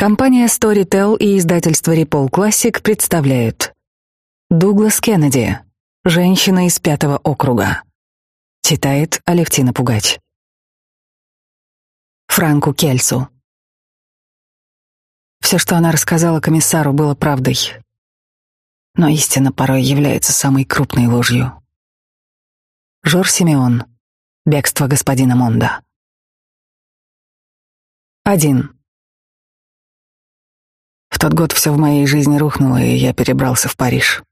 Компания Storytel и издательство Ripple Classic представляют Дуглас Кеннеди, женщина из пятого округа. Читает Алевтина Пугач. Франку Кельсу. Все, что она рассказала комиссару, было правдой. Но истина порой является самой крупной ложью. Жор Симеон. Бегство господина Монда. Один. В тот год все в моей жизни рухнуло, и я перебрался в Париж.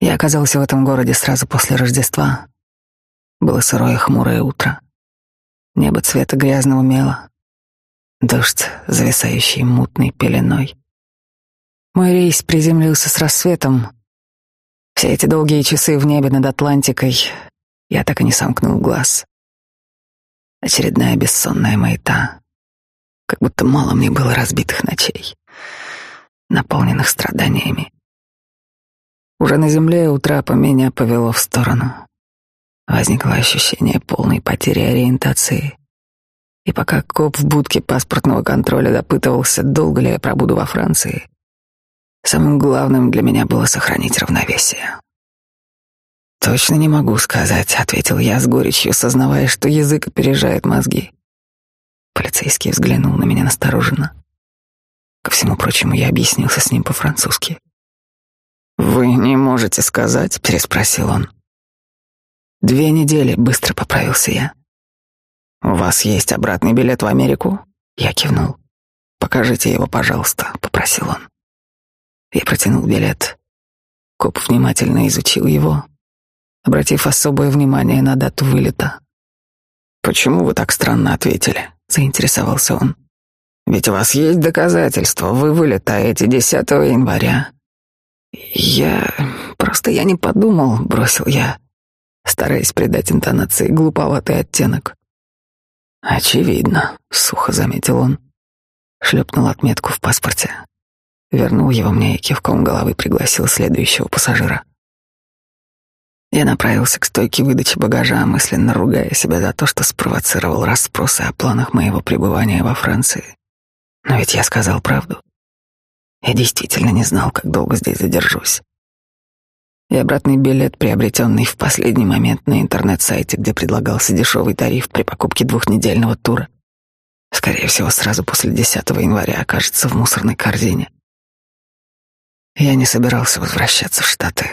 Я оказался в этом городе сразу после Рождества. Было сырое хмурое утро. Небо цвета грязного мела. Дождь, зависающий мутной пеленой. Мой рейс приземлился с рассветом. Все эти долгие часы в небе над Атлантикой я так и не сомкнул глаз. Очередная бессонная маята. Как будто мало мне было разбитых ночей наполненных страданиями. Уже на земле у трапа меня повело в сторону. Возникло ощущение полной потери ориентации. И пока коп в будке паспортного контроля допытывался, долго ли я пробуду во Франции, самым главным для меня было сохранить равновесие. «Точно не могу сказать», — ответил я с горечью, сознавая, что язык опережает мозги. Полицейский взглянул на меня настороженно. Ко всему прочему, я объяснился с ним по-французски. «Вы не можете сказать?» — переспросил он. «Две недели», — быстро поправился я. «У вас есть обратный билет в Америку?» Я кивнул. «Покажите его, пожалуйста», — попросил он. Я протянул билет. Коп внимательно изучил его, обратив особое внимание на дату вылета. «Почему вы так странно ответили?» — заинтересовался он. Ведь у вас есть доказательства. Вы вылетаете 10 января. Я... Просто я не подумал, бросил я, стараясь придать интонации глуповатый оттенок. Очевидно, сухо заметил он. Шлепнул отметку в паспорте. Вернул его мне и кивком головы пригласил следующего пассажира. Я направился к стойке выдачи багажа, мысленно ругая себя за то, что спровоцировал расспросы о планах моего пребывания во Франции. Но ведь я сказал правду. Я действительно не знал, как долго здесь задержусь. И обратный билет, приобретенный в последний момент на интернет-сайте, где предлагался дешевый тариф при покупке двухнедельного тура, скорее всего, сразу после 10 января окажется в мусорной корзине. Я не собирался возвращаться в Штаты.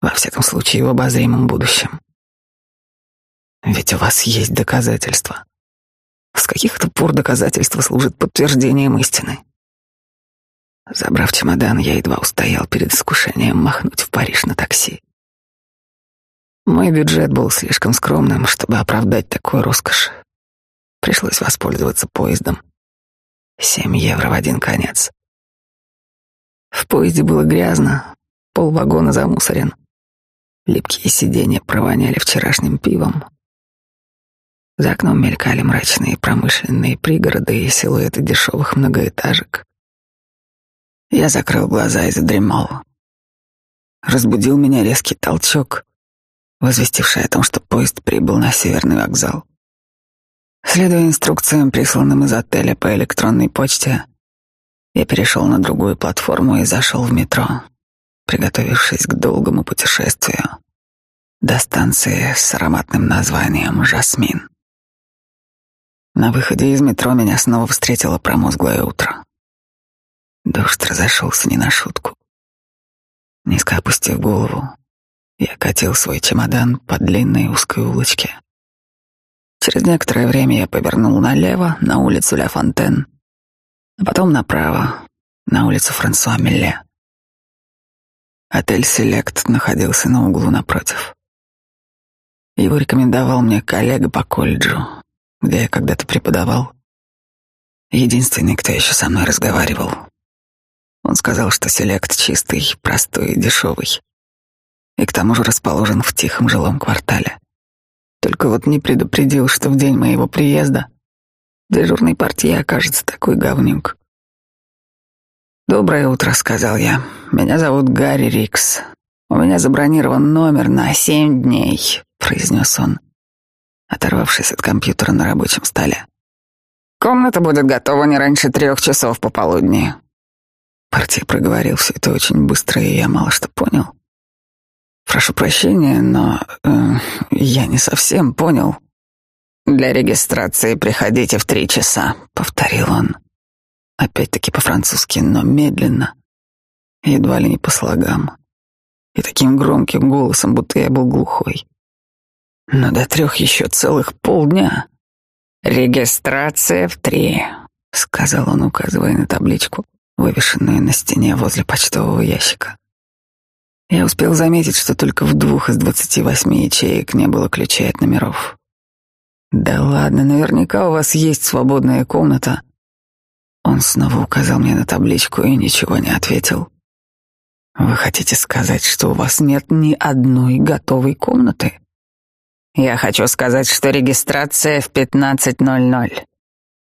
Во всяком случае, в обозримом будущем. Ведь у вас есть доказательства. С каких-то пор доказательства служат подтверждением истины. Забрав чемодан, я едва устоял перед искушением махнуть в Париж на такси. Мой бюджет был слишком скромным, чтобы оправдать такую роскошь. Пришлось воспользоваться поездом. Семь евро в один конец. В поезде было грязно, пол вагона замусорен. Липкие сиденья провоняли вчерашним пивом, за окном мелькали мрачные промышленные пригороды и силуэты дешевых многоэтажек. Я закрыл глаза и задремал. Разбудил меня резкий толчок, возвестивший о том, что поезд прибыл на северный вокзал. Следуя инструкциям, присланным из отеля по электронной почте, я перешел на другую платформу и зашел в метро, приготовившись к долгому путешествию до станции с ароматным названием «Жасмин». На выходе из метро меня снова встретило промозглое утро. Дождь разошелся не на шутку. Низко опустив голову, я катил свой чемодан по длинной узкой улочке. Через некоторое время я повернул налево, на улицу Ля Фонтен, а потом направо, на улицу Франсуа Милле. Отель «Селект» находился на углу напротив. Его рекомендовал мне коллега по колледжу, где я когда-то преподавал. Единственный, кто еще со мной разговаривал. Он сказал, что селект чистый, простой и дешевый. И к тому же расположен в тихом жилом квартале. Только вот не предупредил, что в день моего приезда дежурный партия окажется такой говнюк. «Доброе утро», — сказал я. «Меня зовут Гарри Рикс. У меня забронирован номер на семь дней», — произнес он оторвавшись от компьютера на рабочем столе. Комната будет готова не раньше трех часов пополудни. Партия проговорил все это очень быстро, и я мало что понял. Прошу прощения, но э, я не совсем понял. Для регистрации приходите в три часа, повторил он. Опять-таки по-французски, но медленно, едва ли не по слогам, и таким громким голосом, будто я был глухой. Но до трех еще целых полдня. Регистрация в три, сказал он, указывая на табличку, вывешенную на стене возле почтового ящика. Я успел заметить, что только в двух из двадцати восьми ячеек не было ключей от номеров. Да ладно, наверняка у вас есть свободная комната. Он снова указал мне на табличку и ничего не ответил. Вы хотите сказать, что у вас нет ни одной готовой комнаты? Я хочу сказать, что регистрация в 15.00.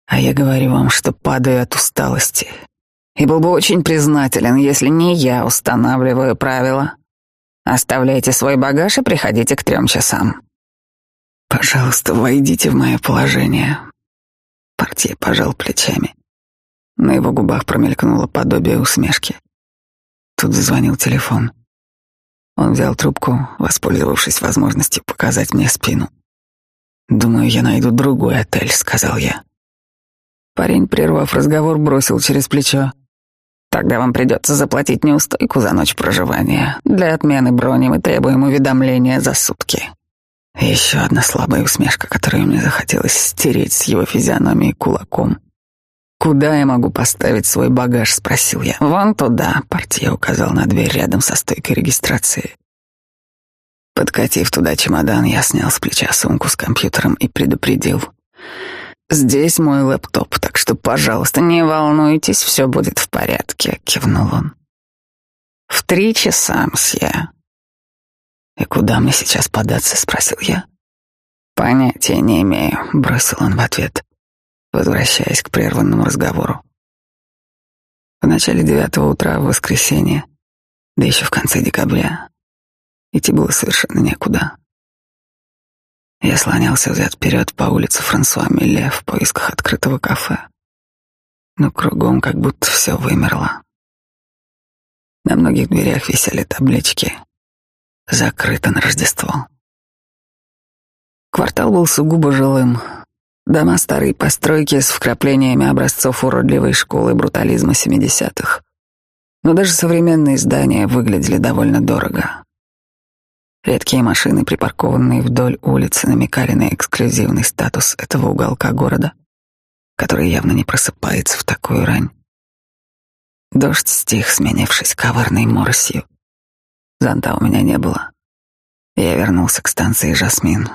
А я говорю вам, что падаю от усталости. И был бы очень признателен, если не я устанавливаю правила. Оставляйте свой багаж и приходите к трем часам. Пожалуйста, войдите в мое положение. Портье пожал плечами. На его губах промелькнуло подобие усмешки. Тут зазвонил телефон. Он взял трубку, воспользовавшись возможностью показать мне спину. «Думаю, я найду другой отель», — сказал я. Парень, прервав разговор, бросил через плечо. «Тогда вам придется заплатить неустойку за ночь проживания. Для отмены брони мы требуем уведомления за сутки». Еще одна слабая усмешка, которую мне захотелось стереть с его физиономии кулаком. «Куда я могу поставить свой багаж?» — спросил я. «Вон туда», — портье указал на дверь рядом со стойкой регистрации. Подкатив туда чемодан, я снял с плеча сумку с компьютером и предупредил. «Здесь мой лэптоп, так что, пожалуйста, не волнуйтесь, все будет в порядке», — кивнул он. «В три часа, мсье». «И куда мне сейчас податься?» — спросил я. «Понятия не имею», — бросил он в ответ возвращаясь к прерванному разговору. В начале девятого утра в воскресенье, да еще в конце декабря, идти было совершенно некуда. Я слонялся взад-вперед по улице Франсуа Милле в поисках открытого кафе. Но кругом как будто все вымерло. На многих дверях висели таблички «Закрыто на Рождество». Квартал был сугубо жилым, Дома старой постройки с вкраплениями образцов уродливой школы брутализма семидесятых. Но даже современные здания выглядели довольно дорого. Редкие машины, припаркованные вдоль улицы, намекали на эксклюзивный статус этого уголка города, который явно не просыпается в такую рань. Дождь стих, сменившись коварной моросью. Зонта у меня не было. Я вернулся к станции «Жасмин»,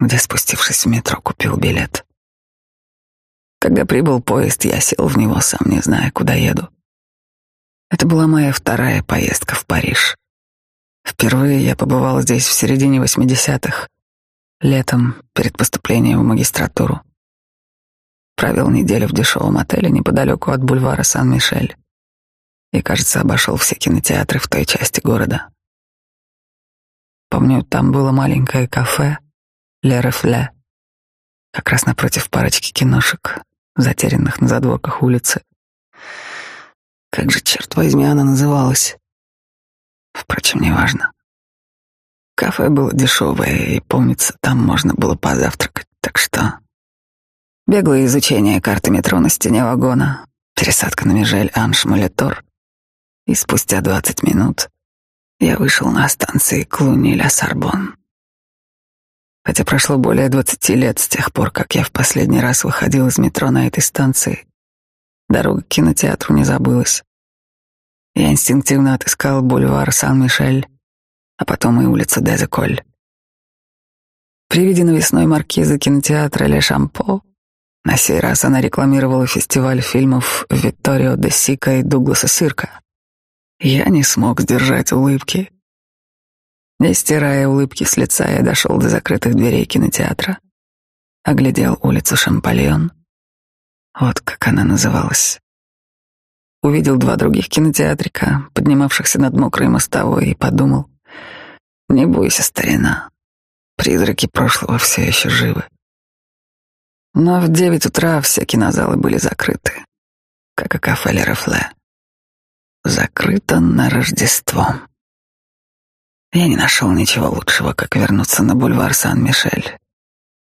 где, спустившись в метро, купил билет. Когда прибыл поезд, я сел в него, сам не зная, куда еду. Это была моя вторая поездка в Париж. Впервые я побывал здесь в середине восьмидесятых, летом, перед поступлением в магистратуру. Провел неделю в дешевом отеле неподалеку от бульвара Сан-Мишель и, кажется, обошел все кинотеатры в той части города. Помню, там было маленькое кафе, Ле как раз напротив парочки киношек, затерянных на задворках улицы. Как же, черт возьми, она называлась? Впрочем, неважно. Кафе было дешевое, и, помнится, там можно было позавтракать, так что... Беглое изучение карты метро на стене вагона, пересадка на Межель Анш-Молитор, и спустя двадцать минут я вышел на станции Клуни-Ля-Сарбон. Хотя прошло более двадцати лет с тех пор, как я в последний раз выходил из метро на этой станции, дорога к кинотеатру не забылась. Я инстинктивно отыскал бульвар Сан-Мишель, а потом и улица Дезеколь. При виде навесной маркизы кинотеатра Ле Шампо на сей раз она рекламировала фестиваль фильмов Витторио де Сика и Дугласа Сирка. Я не смог сдержать улыбки не стирая улыбки с лица, я дошел до закрытых дверей кинотеатра. Оглядел улицу Шампальон. Вот как она называлась. Увидел два других кинотеатрика, поднимавшихся над мокрой мостовой, и подумал, не бойся, старина, призраки прошлого все еще живы. Но в девять утра все кинозалы были закрыты, как и кафе Лерефле. Закрыто на Рождество. Я не нашел ничего лучшего, как вернуться на бульвар Сан-Мишель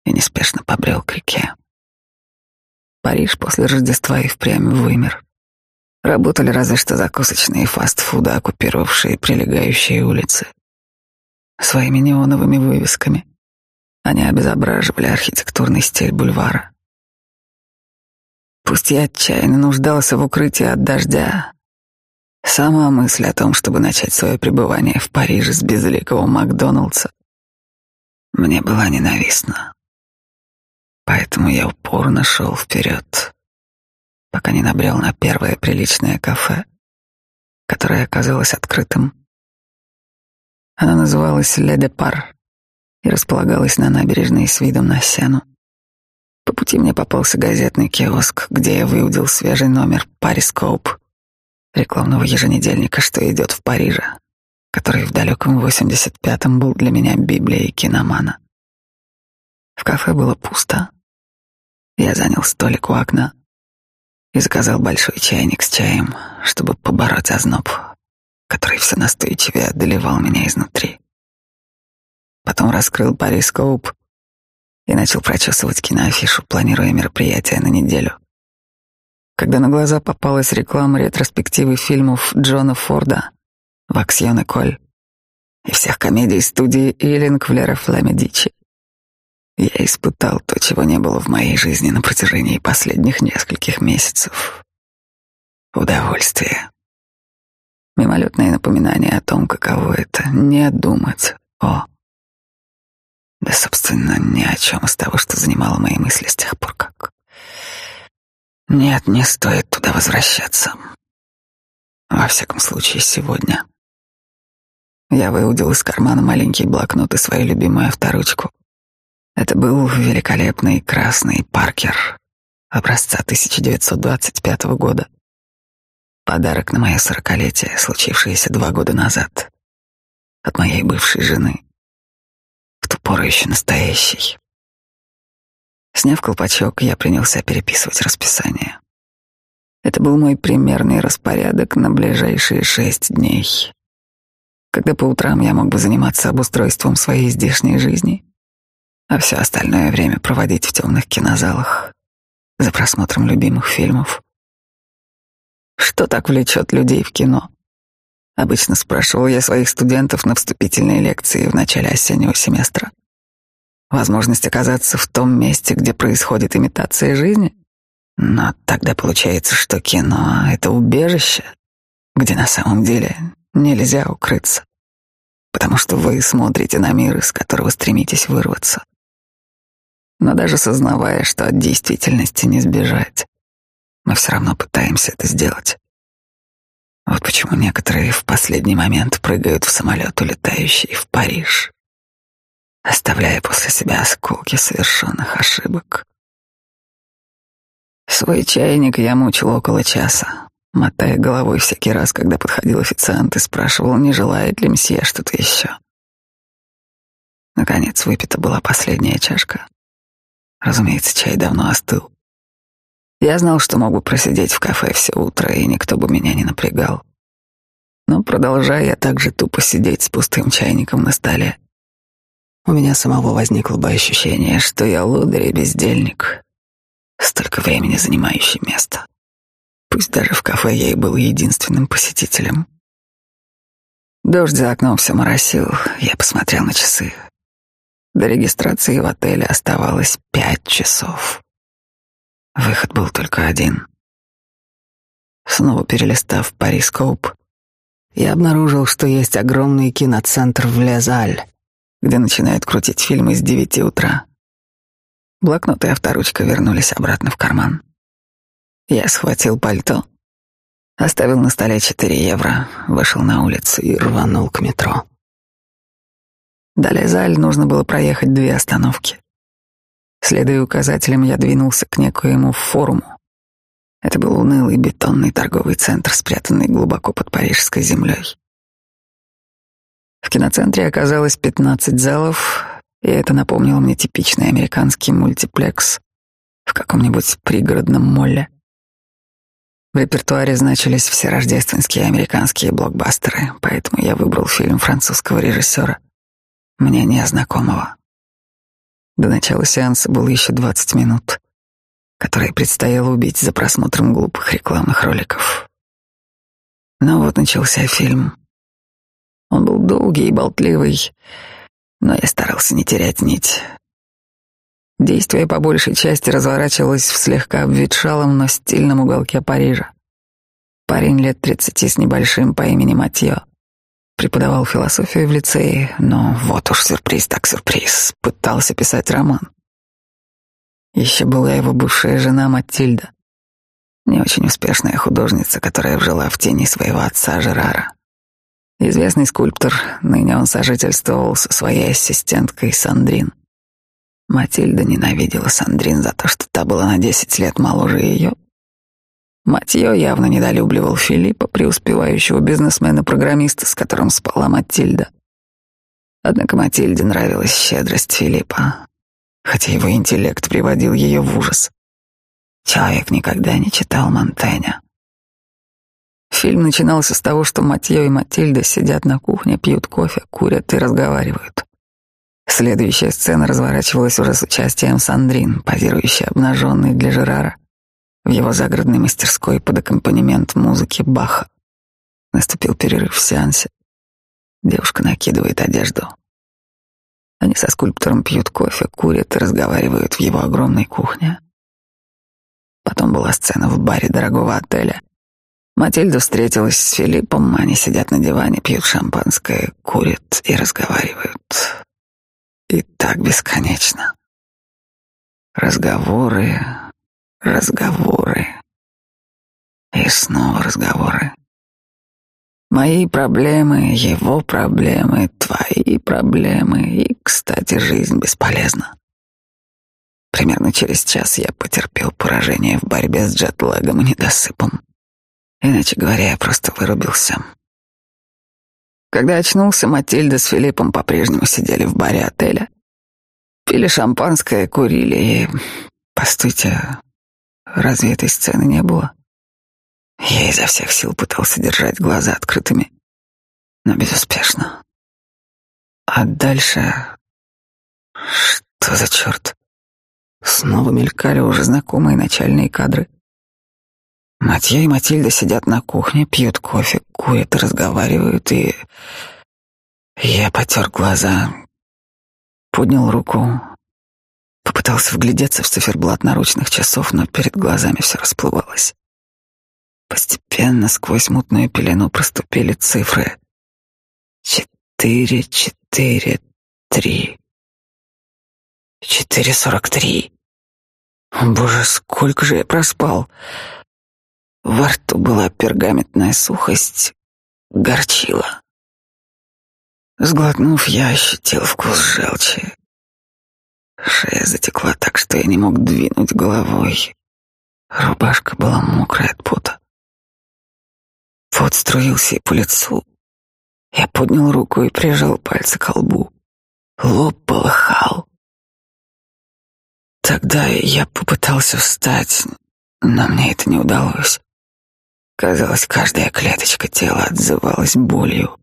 и неспешно побрел к реке. Париж после Рождества и впрямь вымер. Работали разве что закусочные фастфуды, оккупировавшие прилегающие улицы. Своими неоновыми вывесками они обезображивали архитектурный стиль бульвара. Пусть я отчаянно нуждался в укрытии от дождя, сама мысль о том, чтобы начать свое пребывание в Париже с безликого Макдоналдса, мне была ненавистна. Поэтому я упорно шел вперед, пока не набрел на первое приличное кафе, которое оказалось открытым. Оно называлось «Ле Депар», и располагалась на набережной с видом на сену. По пути мне попался газетный киоск, где я выудил свежий номер «Парископ» рекламного еженедельника, что идет в Париже, который в далеком 85-м был для меня Библией киномана. В кафе было пусто. Я занял столик у окна и заказал большой чайник с чаем, чтобы побороть озноб, который все настойчивее одолевал меня изнутри. Потом раскрыл парископ и начал прочесывать киноафишу, планируя мероприятие на неделю. Когда на глаза попалась реклама ретроспективы фильмов Джона Форда «Ваксьон и Коль» и всех комедий студии Иллинг в Лера Фламедичи, я испытал то, чего не было в моей жизни на протяжении последних нескольких месяцев. Удовольствие. Мимолетное напоминание о том, каково это — не думать о да, собственно, ни о чем из того, что занимало мои мысли с тех пор, как... Нет, не стоит туда возвращаться. Во всяком случае, сегодня. Я выудил из кармана маленький блокнот и свою любимую авторучку. Это был великолепный красный Паркер образца 1925 года. Подарок на мое сорокалетие, случившееся два года назад от моей бывшей жены в ту пору еще настоящий. Сняв колпачок, я принялся переписывать расписание. Это был мой примерный распорядок на ближайшие шесть дней. Когда по утрам я мог бы заниматься обустройством своей здешней жизни, а все остальное время проводить в темных кинозалах за просмотром любимых фильмов. Что так влечет людей в кино? Обычно спрашивал я своих студентов на вступительной лекции в начале осеннего семестра. Возможность оказаться в том месте, где происходит имитация жизни? Но тогда получается, что кино — это убежище, где на самом деле нельзя укрыться, потому что вы смотрите на мир, из которого стремитесь вырваться. Но даже сознавая, что от действительности не сбежать, мы все равно пытаемся это сделать. Вот почему некоторые в последний момент прыгают в самолет, улетающий в Париж, оставляя после себя осколки совершенных ошибок. Свой чайник я мучил около часа, мотая головой всякий раз, когда подходил официант и спрашивал, не желает ли мсье что-то еще. Наконец выпита была последняя чашка. Разумеется, чай давно остыл. Я знал, что могу просидеть в кафе все утро, и никто бы меня не напрягал. Но продолжая я также тупо сидеть с пустым чайником на столе, у меня самого возникло бы ощущение, что я лодырь и бездельник, столько времени занимающий место. Пусть даже в кафе я и был единственным посетителем. Дождь за окном все моросил, я посмотрел на часы. До регистрации в отеле оставалось пять часов. Выход был только один. Снова перелистав Парископ, я обнаружил, что есть огромный киноцентр в Лезаль, где начинают крутить фильмы с девяти утра. Блокнот и авторучка вернулись обратно в карман. Я схватил пальто, оставил на столе четыре евро, вышел на улицу и рванул к метро. До Лезаль нужно было проехать две остановки. Следуя указателям, я двинулся к некоему форуму. Это был унылый бетонный торговый центр, спрятанный глубоко под парижской землей. В киноцентре оказалось 15 залов, и это напомнило мне типичный американский мультиплекс в каком-нибудь пригородном молле. В репертуаре значились все рождественские американские блокбастеры, поэтому я выбрал фильм французского режиссера, мне незнакомого. До начала сеанса было еще 20 минут, которые предстояло убить за просмотром глупых рекламных роликов. Но вот начался фильм. Он был долгий и болтливый, но я старался не терять нить. Действие по большей части разворачивалось в слегка обветшалом, но стильном уголке Парижа. Парень лет тридцати с небольшим по имени Матьё преподавал философию в лицее, но вот уж сюрприз так сюрприз, пытался писать роман. Еще была его бывшая жена Матильда, не очень успешная художница, которая вжила в тени своего отца Жерара. Известный скульптор, ныне он сожительствовал со своей ассистенткой Сандрин. Матильда ненавидела Сандрин за то, что та была на десять лет моложе ее. Матьё явно недолюбливал Филиппа, преуспевающего бизнесмена-программиста, с которым спала Матильда. Однако Матильде нравилась щедрость Филиппа, хотя его интеллект приводил ее в ужас. Человек никогда не читал Монтэня. Фильм начинался с того, что Матьё и Матильда сидят на кухне, пьют кофе, курят и разговаривают. Следующая сцена разворачивалась уже с участием Сандрин, позирующей обнаженной для Жерара в его загородной мастерской под аккомпанемент музыки Баха. Наступил перерыв в сеансе. Девушка накидывает одежду. Они со скульптором пьют кофе, курят и разговаривают в его огромной кухне. Потом была сцена в баре дорогого отеля. Матильда встретилась с Филиппом, они сидят на диване, пьют шампанское, курят и разговаривают. И так бесконечно. Разговоры, разговоры. И снова разговоры. Мои проблемы, его проблемы, твои проблемы. И, кстати, жизнь бесполезна. Примерно через час я потерпел поражение в борьбе с джетлэгом и недосыпом. Иначе говоря, я просто вырубился. Когда очнулся, Матильда с Филиппом по-прежнему сидели в баре отеля. Пили шампанское, курили и... Постойте, разве этой сцены не было? Я изо всех сил пытался держать глаза открытыми, но безуспешно. А дальше... Что за черт? Снова мелькали уже знакомые начальные кадры. Матья и Матильда сидят на кухне, пьют кофе, курят разговаривают, и... Я потер глаза, поднял руку, попытался вглядеться в циферблат наручных часов, но перед глазами все расплывалось. Постепенно сквозь мутную пелену проступили цифры. Четыре, четыре, три. Четыре сорок три. Боже, сколько же я проспал. Во рту была пергаментная сухость, горчила. Сглотнув, я ощутил вкус желчи. Шея затекла так, что я не мог двинуть головой. Рубашка была мокрая от пота. Пот струился и по лицу. Я поднял руку и прижал пальцы к лбу. Лоб полыхал. Тогда я попытался встать, но мне это не удалось. Казалось, каждая клеточка тела отзывалась болью.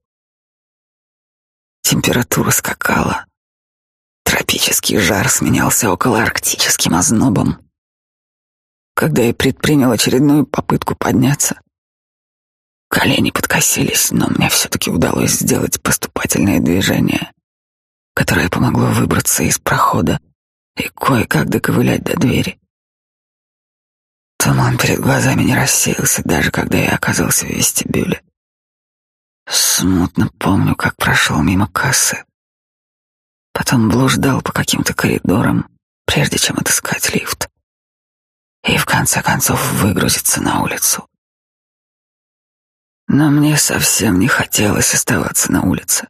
Температура скакала. Тропический жар сменялся околоарктическим ознобом. Когда я предпринял очередную попытку подняться, колени подкосились, но мне все-таки удалось сделать поступательное движение, которое помогло выбраться из прохода и кое-как доковылять до двери. Туман перед глазами не рассеялся, даже когда я оказался в вестибюле. Смутно помню, как прошел мимо кассы. Потом блуждал по каким-то коридорам, прежде чем отыскать лифт. И в конце концов выгрузиться на улицу. Но мне совсем не хотелось оставаться на улице.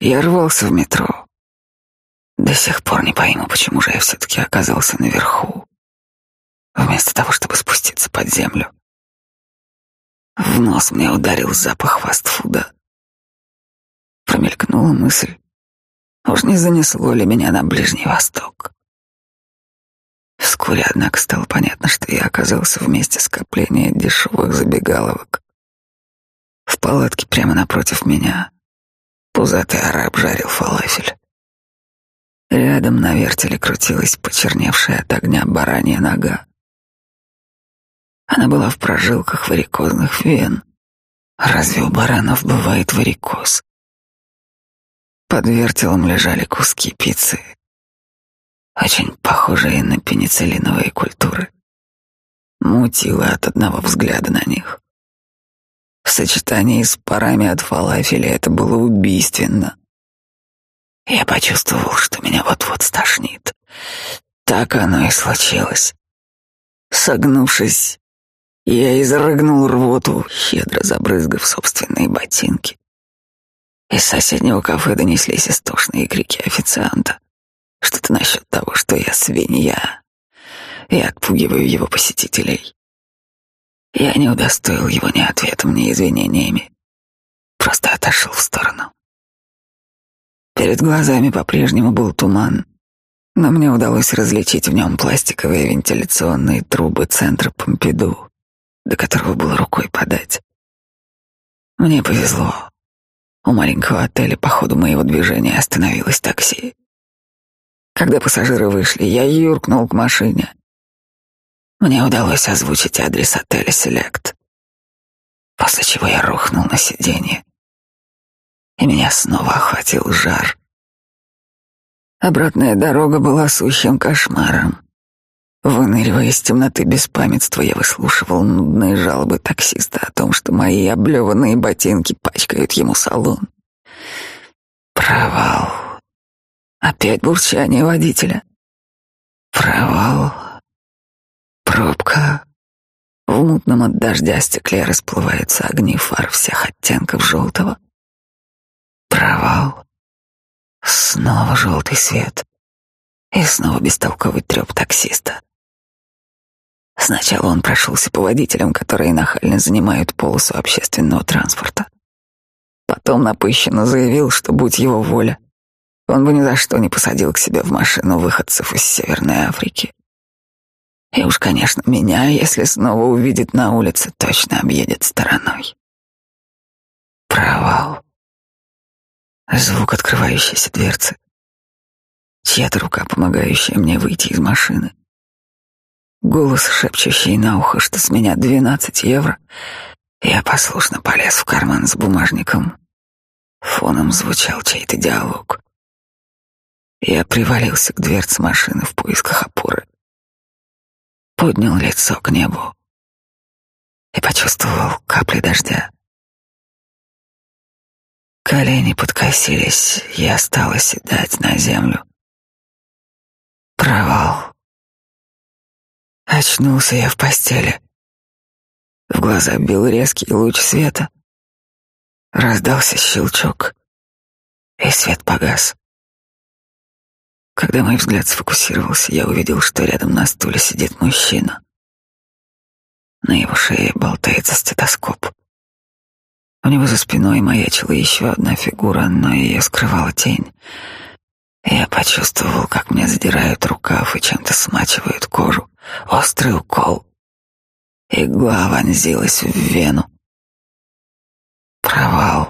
Я рвался в метро. До сих пор не пойму, почему же я все-таки оказался наверху вместо того, чтобы спуститься под землю. В нос мне ударил запах фастфуда. Промелькнула мысль, уж не занесло ли меня на Ближний Восток. Вскоре, однако, стало понятно, что я оказался в месте скопления дешевых забегаловок. В палатке прямо напротив меня пузатый араб жарил фалафель. Рядом на вертеле крутилась почерневшая от огня баранья нога. Она была в прожилках варикозных вен. Разве у баранов бывает варикоз? Под вертелом лежали куски пиццы, очень похожие на пенициллиновые культуры. Мутило от одного взгляда на них. В сочетании с парами от фалафеля это было убийственно. Я почувствовал, что меня вот-вот стошнит. Так оно и случилось. Согнувшись, я изрыгнул рвоту, щедро забрызгав собственные ботинки. Из соседнего кафе донеслись истошные крики официанта. Что-то насчет того, что я свинья и отпугиваю его посетителей. Я не удостоил его ни ответом, ни извинениями. Просто отошел в сторону. Перед глазами по-прежнему был туман, но мне удалось различить в нем пластиковые вентиляционные трубы центра Помпиду, до которого было рукой подать. Мне повезло. У маленького отеля по ходу моего движения остановилось такси. Когда пассажиры вышли, я юркнул к машине. Мне удалось озвучить адрес отеля «Селект», после чего я рухнул на сиденье и меня снова охватил жар. Обратная дорога была сущим кошмаром. Выныривая из темноты беспамятства, я выслушивал нудные жалобы таксиста о том, что мои облеванные ботинки пачкают ему салон. Провал. Опять бурчание водителя. Провал. Пробка. В мутном от дождя стекле расплываются огни фар всех оттенков желтого. Провал. Снова желтый свет. И снова бестолковый треп таксиста. Сначала он прошелся по водителям, которые нахально занимают полосу общественного транспорта. Потом напыщенно заявил, что, будь его воля, он бы ни за что не посадил к себе в машину выходцев из Северной Африки. И уж, конечно, меня, если снова увидит на улице, точно объедет стороной. Провал. Звук открывающейся дверцы. Чья-то рука, помогающая мне выйти из машины. Голос, шепчущий на ухо, что с меня двенадцать евро. Я послушно полез в карман с бумажником. Фоном звучал чей-то диалог. Я привалился к дверце машины в поисках опоры. Поднял лицо к небу и почувствовал капли дождя. Колени подкосились, я стал оседать на землю. Провал. Очнулся я в постели. В глаза бил резкий луч света. Раздался щелчок, и свет погас. Когда мой взгляд сфокусировался, я увидел, что рядом на стуле сидит мужчина. На его шее болтается стетоскоп. У него за спиной маячила еще одна фигура, но ее скрывала тень. Я почувствовал, как мне задирают рукав и чем-то смачивают кожу. Острый укол. Игла вонзилась в вену. Провал.